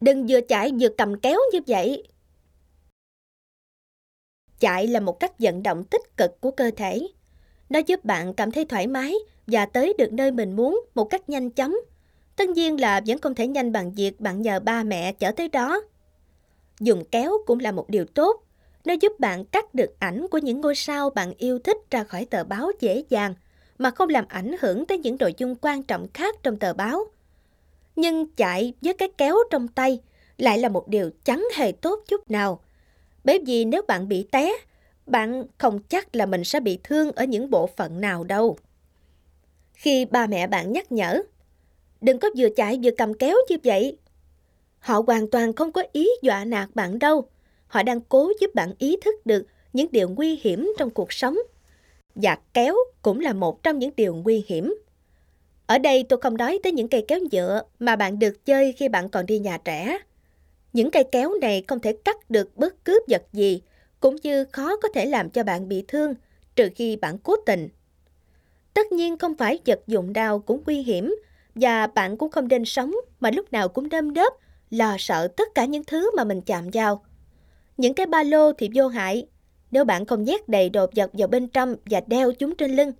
Đừng vừa chạy vừa cầm kéo như vậy. Chạy là một cách vận động tích cực của cơ thể. Nó giúp bạn cảm thấy thoải mái và tới được nơi mình muốn một cách nhanh chóng. Tất nhiên là vẫn không thể nhanh bằng việc bạn nhờ ba mẹ chở tới đó. Dùng kéo cũng là một điều tốt. Nó giúp bạn cắt được ảnh của những ngôi sao bạn yêu thích ra khỏi tờ báo dễ dàng, mà không làm ảnh hưởng tới những nội dung quan trọng khác trong tờ báo. Nhưng chạy với cái kéo trong tay lại là một điều chẳng hề tốt chút nào. Bởi vì nếu bạn bị té, bạn không chắc là mình sẽ bị thương ở những bộ phận nào đâu. Khi ba mẹ bạn nhắc nhở, đừng có vừa chạy vừa cầm kéo như vậy. Họ hoàn toàn không có ý dọa nạt bạn đâu. Họ đang cố giúp bạn ý thức được những điều nguy hiểm trong cuộc sống. Và kéo cũng là một trong những điều nguy hiểm. Ở đây tôi không nói tới những cây kéo nhựa mà bạn được chơi khi bạn còn đi nhà trẻ. Những cây kéo này không thể cắt được bất cứ vật gì, cũng như khó có thể làm cho bạn bị thương, trừ khi bạn cố tình. Tất nhiên không phải vật dụng đau cũng nguy hiểm, và bạn cũng không nên sống mà lúc nào cũng đâm đớp, lo sợ tất cả những thứ mà mình chạm vào. Những cái ba lô thì vô hại, nếu bạn không nhét đầy đồ vật vào bên trong và đeo chúng trên lưng.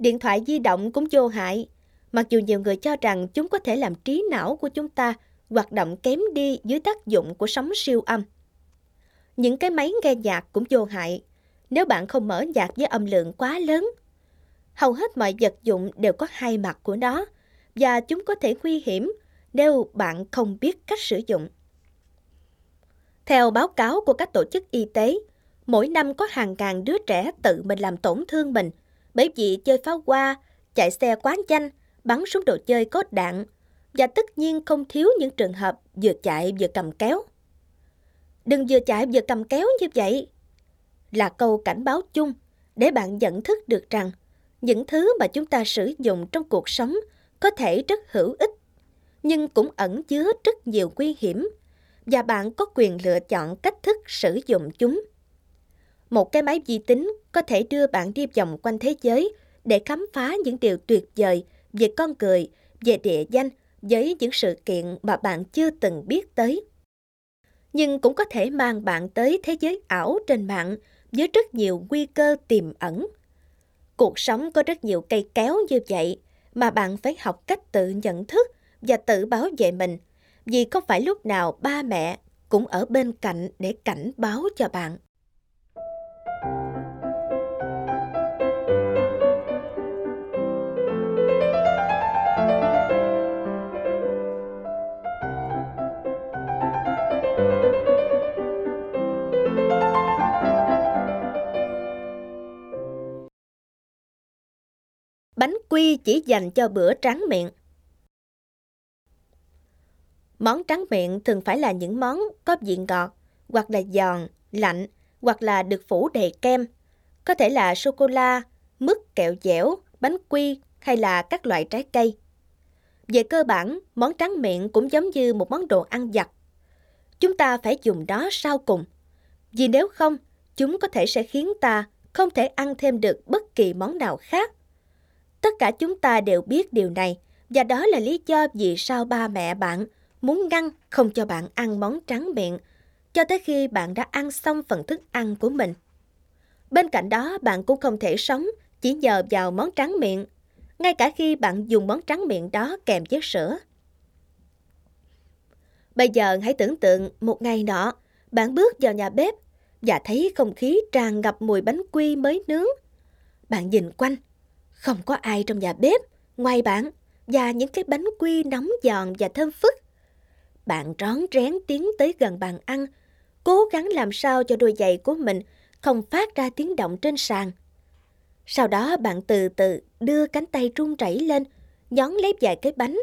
Điện thoại di động cũng vô hại, mặc dù nhiều người cho rằng chúng có thể làm trí não của chúng ta hoạt động kém đi dưới tác dụng của sóng siêu âm. Những cái máy nghe nhạc cũng vô hại, nếu bạn không mở nhạc với âm lượng quá lớn. Hầu hết mọi vật dụng đều có hai mặt của nó, và chúng có thể nguy hiểm nếu bạn không biết cách sử dụng. Theo báo cáo của các tổ chức y tế, mỗi năm có hàng ngàn đứa trẻ tự mình làm tổn thương mình bởi vì chơi pháo hoa, chạy xe quá nhanh, bắn súng đồ chơi có đạn và tất nhiên không thiếu những trường hợp vừa chạy vừa cầm kéo. Đừng vừa chạy vừa cầm kéo như vậy. Là câu cảnh báo chung để bạn nhận thức được rằng những thứ mà chúng ta sử dụng trong cuộc sống có thể rất hữu ích, nhưng cũng ẩn chứa rất nhiều nguy hiểm và bạn có quyền lựa chọn cách thức sử dụng chúng. Một cái máy vi tính có thể đưa bạn đi vòng quanh thế giới để khám phá những điều tuyệt vời về con người, về địa danh với những sự kiện mà bạn chưa từng biết tới. Nhưng cũng có thể mang bạn tới thế giới ảo trên mạng với rất nhiều nguy cơ tiềm ẩn. Cuộc sống có rất nhiều cây kéo như vậy mà bạn phải học cách tự nhận thức và tự bảo vệ mình vì không phải lúc nào ba mẹ cũng ở bên cạnh để cảnh báo cho bạn. Quy chỉ dành cho bữa tráng miệng. Món tráng miệng thường phải là những món có vị ngọt, hoặc là giòn, lạnh, hoặc là được phủ đầy kem. Có thể là sô-cô-la, mứt kẹo dẻo, bánh quy hay là các loại trái cây. Về cơ bản, món tráng miệng cũng giống như một món đồ ăn giặt. Chúng ta phải dùng đó sau cùng. Vì nếu không, chúng có thể sẽ khiến ta không thể ăn thêm được bất kỳ món nào khác. Tất cả chúng ta đều biết điều này, và đó là lý do vì sao ba mẹ bạn muốn ngăn không cho bạn ăn món trắng miệng, cho tới khi bạn đã ăn xong phần thức ăn của mình. Bên cạnh đó, bạn cũng không thể sống chỉ nhờ vào món trắng miệng, ngay cả khi bạn dùng món trắng miệng đó kèm với sữa. Bây giờ hãy tưởng tượng một ngày nọ, bạn bước vào nhà bếp và thấy không khí tràn ngập mùi bánh quy mới nướng. Bạn nhìn quanh, không có ai trong nhà bếp, ngoài bạn và những cái bánh quy nóng giòn và thơm phức. Bạn rón rén tiến tới gần bàn ăn, cố gắng làm sao cho đôi giày của mình không phát ra tiếng động trên sàn. Sau đó bạn từ từ đưa cánh tay run rẩy lên, nhón lấy vài cái bánh.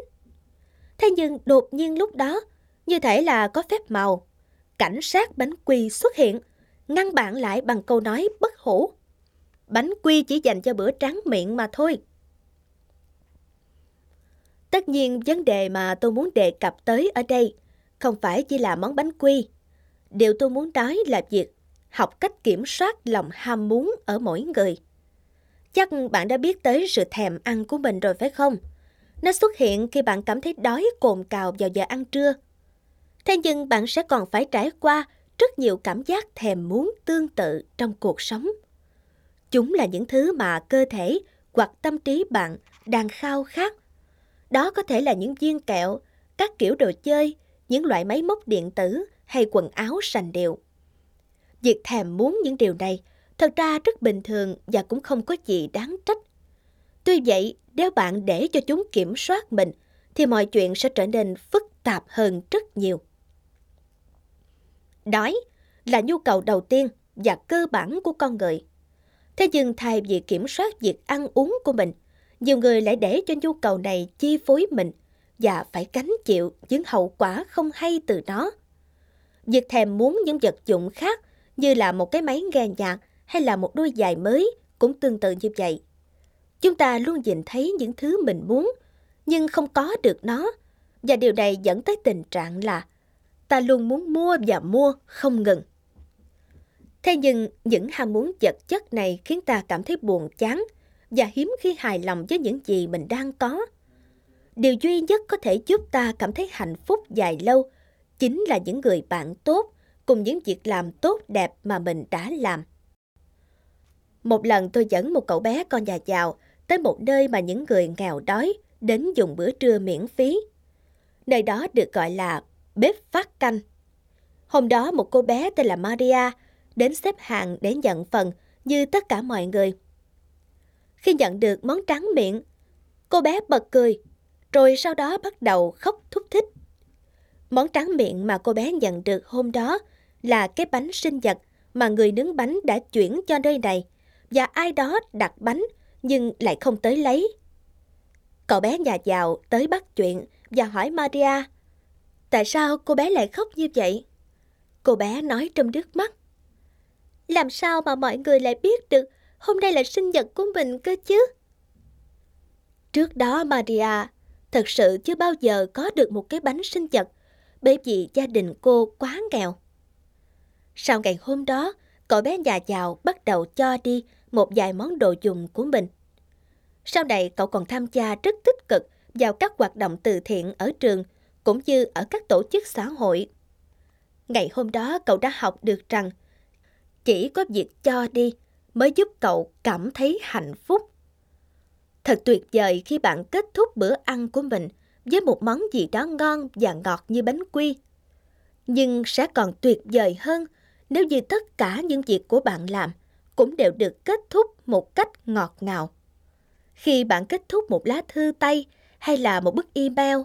Thế nhưng đột nhiên lúc đó, như thể là có phép màu, cảnh sát bánh quy xuất hiện, ngăn bạn lại bằng câu nói bất hủ. Bánh quy chỉ dành cho bữa tráng miệng mà thôi. Tất nhiên vấn đề mà tôi muốn đề cập tới ở đây không phải chỉ là món bánh quy. Điều tôi muốn nói là việc học cách kiểm soát lòng ham muốn ở mỗi người. Chắc bạn đã biết tới sự thèm ăn của mình rồi phải không? Nó xuất hiện khi bạn cảm thấy đói, cồn cào vào giờ ăn trưa. Thế nhưng bạn sẽ còn phải trải qua rất nhiều cảm giác thèm muốn tương tự trong cuộc sống. Chúng là những thứ mà cơ thể hoặc tâm trí bạn đang khao khát. Đó có thể là những viên kẹo, các kiểu đồ chơi, những loại máy móc điện tử hay quần áo sành điệu. Việc thèm muốn những điều này thật ra rất bình thường và cũng không có gì đáng trách. Tuy vậy, nếu bạn để cho chúng kiểm soát mình, thì mọi chuyện sẽ trở nên phức tạp hơn rất nhiều. Đói là nhu cầu đầu tiên và cơ bản của con người. Thế nhưng thay vì kiểm soát việc ăn uống của mình, nhiều người lại để cho nhu cầu này chi phối mình và phải gánh chịu những hậu quả không hay từ nó. Việc thèm muốn những vật dụng khác như là một cái máy nghe nhạc hay là một đôi giày mới cũng tương tự như vậy. Chúng ta luôn nhìn thấy những thứ mình muốn nhưng không có được nó và điều này dẫn tới tình trạng là ta luôn muốn mua và mua không ngừng. Thế nhưng những ham muốn vật chất này khiến ta cảm thấy buồn chán và hiếm khi hài lòng với những gì mình đang có. Điều duy nhất có thể giúp ta cảm thấy hạnh phúc dài lâu chính là những người bạn tốt cùng những việc làm tốt đẹp mà mình đã làm. Một lần tôi dẫn một cậu bé con nhà giàu tới một nơi mà những người nghèo đói đến dùng bữa trưa miễn phí. Nơi đó được gọi là bếp phát canh. Hôm đó một cô bé tên là Maria đến xếp hàng để nhận phần như tất cả mọi người. Khi nhận được món tráng miệng, cô bé bật cười, rồi sau đó bắt đầu khóc thúc thích. Món tráng miệng mà cô bé nhận được hôm đó là cái bánh sinh nhật mà người nướng bánh đã chuyển cho nơi này và ai đó đặt bánh nhưng lại không tới lấy. Cậu bé nhà giàu tới bắt chuyện và hỏi Maria Tại sao cô bé lại khóc như vậy? Cô bé nói trong nước mắt làm sao mà mọi người lại biết được hôm nay là sinh nhật của mình cơ chứ? Trước đó Maria thật sự chưa bao giờ có được một cái bánh sinh nhật bởi vì gia đình cô quá nghèo. Sau ngày hôm đó, cậu bé nhà giàu bắt đầu cho đi một vài món đồ dùng của mình. Sau này cậu còn tham gia rất tích cực vào các hoạt động từ thiện ở trường cũng như ở các tổ chức xã hội. Ngày hôm đó cậu đã học được rằng chỉ có việc cho đi mới giúp cậu cảm thấy hạnh phúc. Thật tuyệt vời khi bạn kết thúc bữa ăn của mình với một món gì đó ngon và ngọt như bánh quy. Nhưng sẽ còn tuyệt vời hơn nếu như tất cả những việc của bạn làm cũng đều được kết thúc một cách ngọt ngào. Khi bạn kết thúc một lá thư tay hay là một bức email,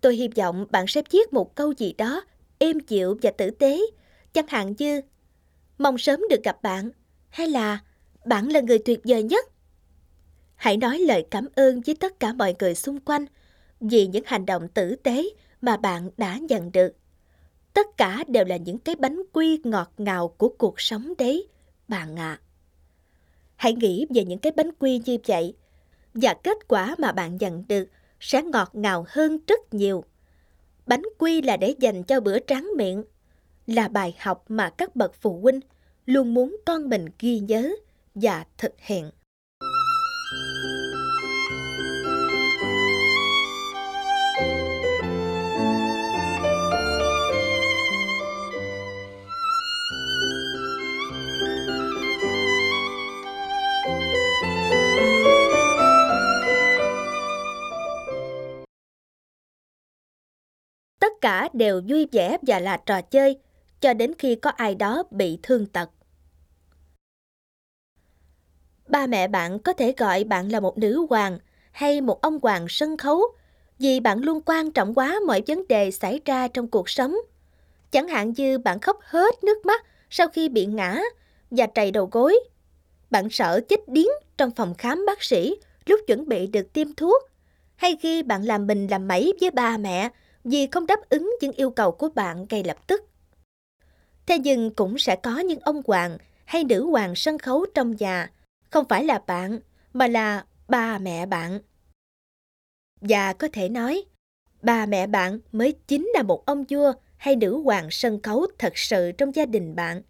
tôi hy vọng bạn sẽ viết một câu gì đó êm dịu và tử tế, chẳng hạn như mong sớm được gặp bạn hay là bạn là người tuyệt vời nhất. Hãy nói lời cảm ơn với tất cả mọi người xung quanh vì những hành động tử tế mà bạn đã nhận được. Tất cả đều là những cái bánh quy ngọt ngào của cuộc sống đấy, bạn ạ. À. Hãy nghĩ về những cái bánh quy như vậy và kết quả mà bạn nhận được sẽ ngọt ngào hơn rất nhiều. Bánh quy là để dành cho bữa tráng miệng, là bài học mà các bậc phụ huynh luôn muốn con mình ghi nhớ và thực hiện. tất cả đều vui vẻ và là trò chơi, cho đến khi có ai đó bị thương tật. Ba mẹ bạn có thể gọi bạn là một nữ hoàng hay một ông hoàng sân khấu vì bạn luôn quan trọng quá mọi vấn đề xảy ra trong cuộc sống. Chẳng hạn như bạn khóc hết nước mắt sau khi bị ngã và trầy đầu gối. Bạn sợ chết điếng trong phòng khám bác sĩ lúc chuẩn bị được tiêm thuốc. Hay khi bạn làm mình làm mẩy với ba mẹ vì không đáp ứng những yêu cầu của bạn ngay lập tức. Thế nhưng cũng sẽ có những ông hoàng hay nữ hoàng sân khấu trong nhà, không phải là bạn, mà là ba mẹ bạn. Và có thể nói, ba mẹ bạn mới chính là một ông vua hay nữ hoàng sân khấu thật sự trong gia đình bạn.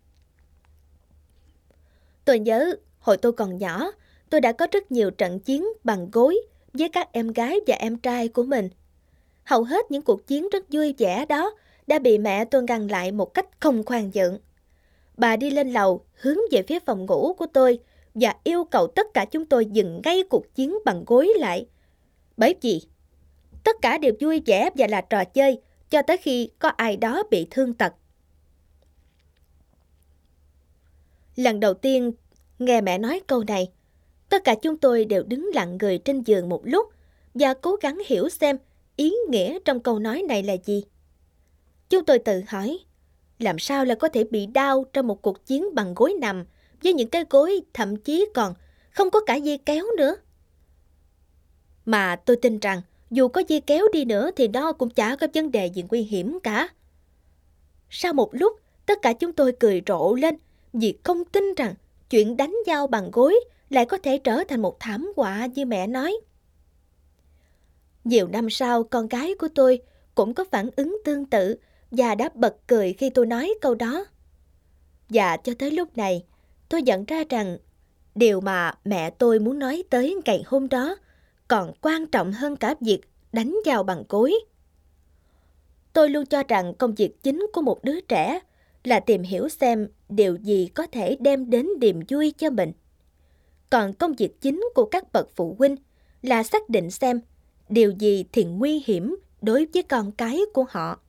Tôi nhớ, hồi tôi còn nhỏ, tôi đã có rất nhiều trận chiến bằng gối với các em gái và em trai của mình hầu hết những cuộc chiến rất vui vẻ đó đã bị mẹ tôi ngăn lại một cách không khoan nhượng. Bà đi lên lầu, hướng về phía phòng ngủ của tôi và yêu cầu tất cả chúng tôi dừng ngay cuộc chiến bằng gối lại. Bởi vì tất cả đều vui vẻ và là trò chơi cho tới khi có ai đó bị thương tật. Lần đầu tiên nghe mẹ nói câu này, tất cả chúng tôi đều đứng lặng người trên giường một lúc và cố gắng hiểu xem ý nghĩa trong câu nói này là gì. Chúng tôi tự hỏi, làm sao là có thể bị đau trong một cuộc chiến bằng gối nằm với những cái gối thậm chí còn không có cả dây kéo nữa. Mà tôi tin rằng dù có dây kéo đi nữa thì đó cũng chả có vấn đề gì nguy hiểm cả. Sau một lúc, tất cả chúng tôi cười rộ lên vì không tin rằng chuyện đánh nhau bằng gối lại có thể trở thành một thảm họa như mẹ nói. Nhiều năm sau, con gái của tôi cũng có phản ứng tương tự và đã bật cười khi tôi nói câu đó. Và cho tới lúc này, tôi nhận ra rằng điều mà mẹ tôi muốn nói tới ngày hôm đó còn quan trọng hơn cả việc đánh vào bằng cối. Tôi luôn cho rằng công việc chính của một đứa trẻ là tìm hiểu xem điều gì có thể đem đến niềm vui cho mình. Còn công việc chính của các bậc phụ huynh là xác định xem điều gì thì nguy hiểm đối với con cái của họ.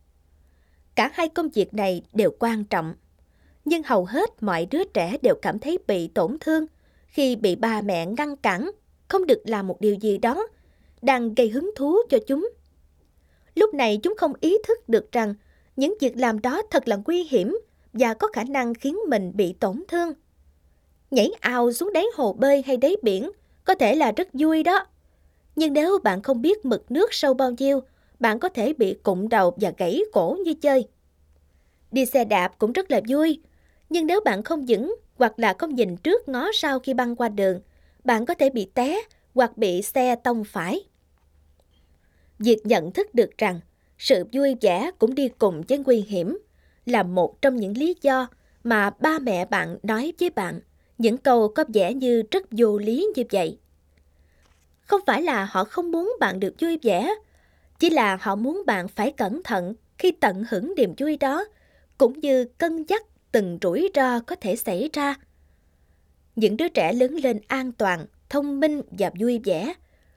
Cả hai công việc này đều quan trọng, nhưng hầu hết mọi đứa trẻ đều cảm thấy bị tổn thương khi bị ba mẹ ngăn cản, không được làm một điều gì đó đang gây hứng thú cho chúng. Lúc này chúng không ý thức được rằng những việc làm đó thật là nguy hiểm và có khả năng khiến mình bị tổn thương. Nhảy ao xuống đáy hồ bơi hay đáy biển có thể là rất vui đó. Nhưng nếu bạn không biết mực nước sâu bao nhiêu, bạn có thể bị cụng đầu và gãy cổ như chơi. Đi xe đạp cũng rất là vui, nhưng nếu bạn không vững hoặc là không nhìn trước ngó sau khi băng qua đường, bạn có thể bị té hoặc bị xe tông phải. Việc nhận thức được rằng sự vui vẻ cũng đi cùng với nguy hiểm là một trong những lý do mà ba mẹ bạn nói với bạn những câu có vẻ như rất vô lý như vậy. Không phải là họ không muốn bạn được vui vẻ, chỉ là họ muốn bạn phải cẩn thận khi tận hưởng niềm vui đó, cũng như cân nhắc từng rủi ro có thể xảy ra. Những đứa trẻ lớn lên an toàn, thông minh và vui vẻ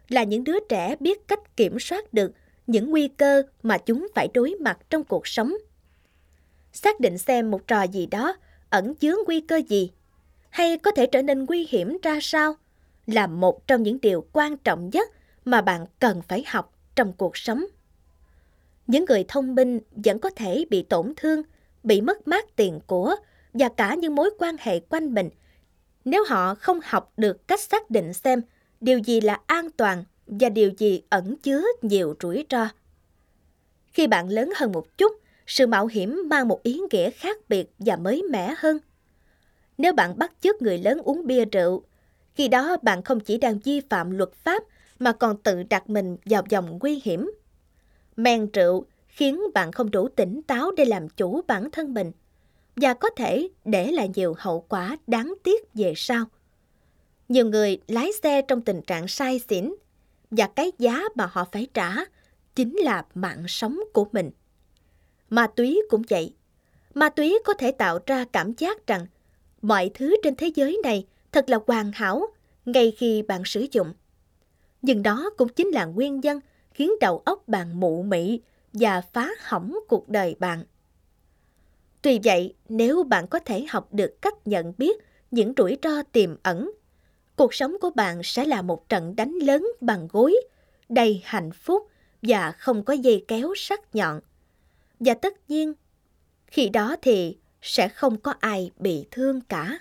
là những đứa trẻ biết cách kiểm soát được những nguy cơ mà chúng phải đối mặt trong cuộc sống. Xác định xem một trò gì đó ẩn chứa nguy cơ gì, hay có thể trở nên nguy hiểm ra sao, là một trong những điều quan trọng nhất mà bạn cần phải học trong cuộc sống. Những người thông minh vẫn có thể bị tổn thương, bị mất mát tiền của và cả những mối quan hệ quanh mình nếu họ không học được cách xác định xem điều gì là an toàn và điều gì ẩn chứa nhiều rủi ro. Khi bạn lớn hơn một chút, sự mạo hiểm mang một ý nghĩa khác biệt và mới mẻ hơn. Nếu bạn bắt chước người lớn uống bia rượu, khi đó bạn không chỉ đang vi phạm luật pháp mà còn tự đặt mình vào vòng nguy hiểm. Men rượu khiến bạn không đủ tỉnh táo để làm chủ bản thân mình và có thể để lại nhiều hậu quả đáng tiếc về sau. Nhiều người lái xe trong tình trạng say xỉn và cái giá mà họ phải trả chính là mạng sống của mình. Ma túy cũng vậy. Ma túy có thể tạo ra cảm giác rằng mọi thứ trên thế giới này thật là hoàn hảo ngay khi bạn sử dụng. Nhưng đó cũng chính là nguyên nhân khiến đầu óc bạn mụ mị và phá hỏng cuộc đời bạn. Tuy vậy, nếu bạn có thể học được cách nhận biết những rủi ro tiềm ẩn, cuộc sống của bạn sẽ là một trận đánh lớn bằng gối, đầy hạnh phúc và không có dây kéo sắc nhọn. Và tất nhiên, khi đó thì sẽ không có ai bị thương cả.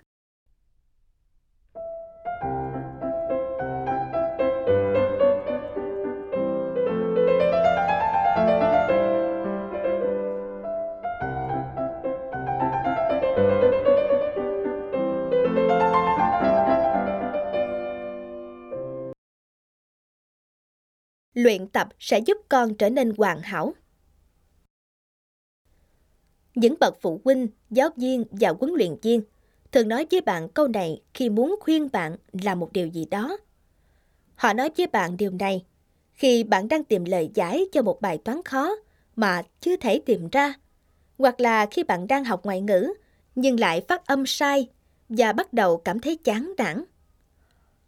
Luyện tập sẽ giúp con trở nên hoàn hảo. Những bậc phụ huynh, giáo viên và huấn luyện viên thường nói với bạn câu này khi muốn khuyên bạn làm một điều gì đó. Họ nói với bạn điều này khi bạn đang tìm lời giải cho một bài toán khó mà chưa thể tìm ra Hoặc là khi bạn đang học ngoại ngữ, nhưng lại phát âm sai và bắt đầu cảm thấy chán nản.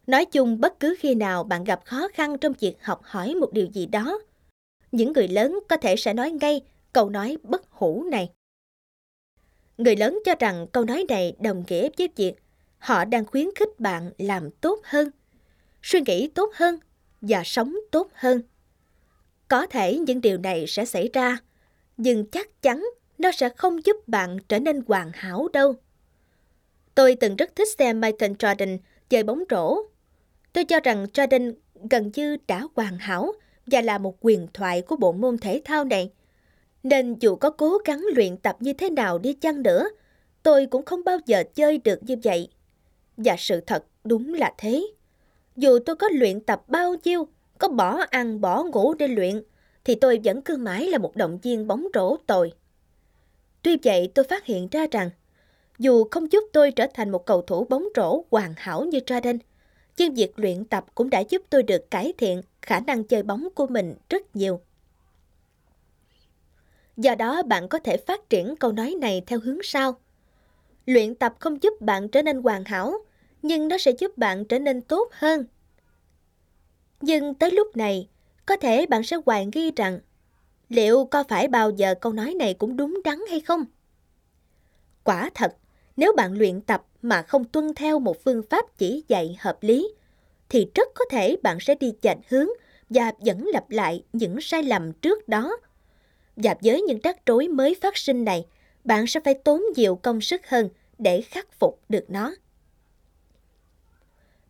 Nói chung bất cứ khi nào bạn gặp khó khăn trong việc học hỏi một điều gì đó, những người lớn có thể sẽ nói ngay câu nói bất hủ này. Người lớn cho rằng câu nói này đồng nghĩa với việc họ đang khuyến khích bạn làm tốt hơn, suy nghĩ tốt hơn và sống tốt hơn. Có thể những điều này sẽ xảy ra, nhưng chắc chắn nó sẽ không giúp bạn trở nên hoàn hảo đâu. Tôi từng rất thích xem Michael Jordan chơi bóng rổ. Tôi cho rằng Jordan gần như đã hoàn hảo và là một quyền thoại của bộ môn thể thao này. Nên dù có cố gắng luyện tập như thế nào đi chăng nữa, tôi cũng không bao giờ chơi được như vậy. Và sự thật đúng là thế. Dù tôi có luyện tập bao nhiêu, có bỏ ăn bỏ ngủ để luyện, thì tôi vẫn cứ mãi là một động viên bóng rổ tồi. Tuy vậy tôi phát hiện ra rằng, dù không giúp tôi trở thành một cầu thủ bóng rổ hoàn hảo như Jordan, nhưng việc luyện tập cũng đã giúp tôi được cải thiện khả năng chơi bóng của mình rất nhiều. Do đó bạn có thể phát triển câu nói này theo hướng sau. Luyện tập không giúp bạn trở nên hoàn hảo, nhưng nó sẽ giúp bạn trở nên tốt hơn. Nhưng tới lúc này, có thể bạn sẽ hoài nghi rằng liệu có phải bao giờ câu nói này cũng đúng đắn hay không? Quả thật, nếu bạn luyện tập mà không tuân theo một phương pháp chỉ dạy hợp lý, thì rất có thể bạn sẽ đi chệch hướng và vẫn lặp lại những sai lầm trước đó. Và với những rắc rối mới phát sinh này, bạn sẽ phải tốn nhiều công sức hơn để khắc phục được nó.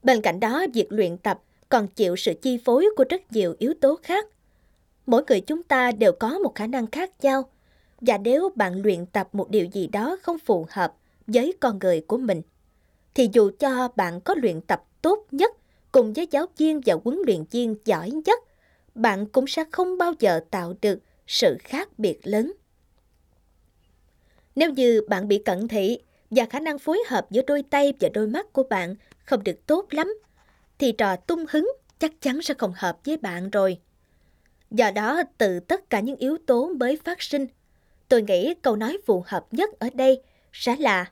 Bên cạnh đó, việc luyện tập còn chịu sự chi phối của rất nhiều yếu tố khác. Mỗi người chúng ta đều có một khả năng khác nhau, và nếu bạn luyện tập một điều gì đó không phù hợp với con người của mình, thì dù cho bạn có luyện tập tốt nhất cùng với giáo viên và huấn luyện viên giỏi nhất, bạn cũng sẽ không bao giờ tạo được sự khác biệt lớn. Nếu như bạn bị cận thị và khả năng phối hợp giữa đôi tay và đôi mắt của bạn không được tốt lắm, thì trò tung hứng chắc chắn sẽ không hợp với bạn rồi. Do đó, từ tất cả những yếu tố mới phát sinh, tôi nghĩ câu nói phù hợp nhất ở đây sẽ là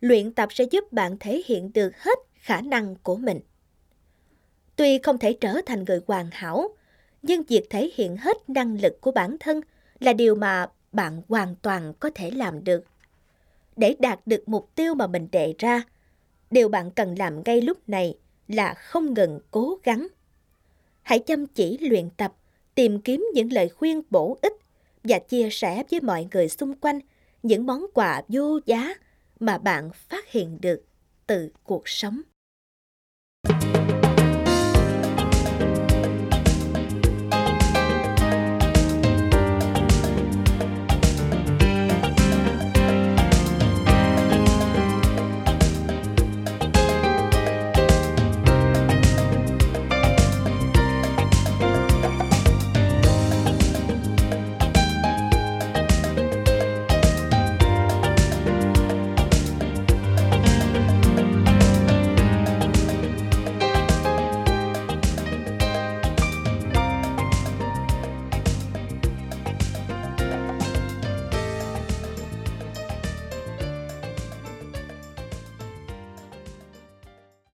luyện tập sẽ giúp bạn thể hiện được hết khả năng của mình. Tuy không thể trở thành người hoàn hảo, nhưng việc thể hiện hết năng lực của bản thân là điều mà bạn hoàn toàn có thể làm được. Để đạt được mục tiêu mà mình đề ra, điều bạn cần làm ngay lúc này là không ngừng cố gắng. Hãy chăm chỉ luyện tập, tìm kiếm những lời khuyên bổ ích và chia sẻ với mọi người xung quanh những món quà vô giá mà bạn phát hiện được từ cuộc sống.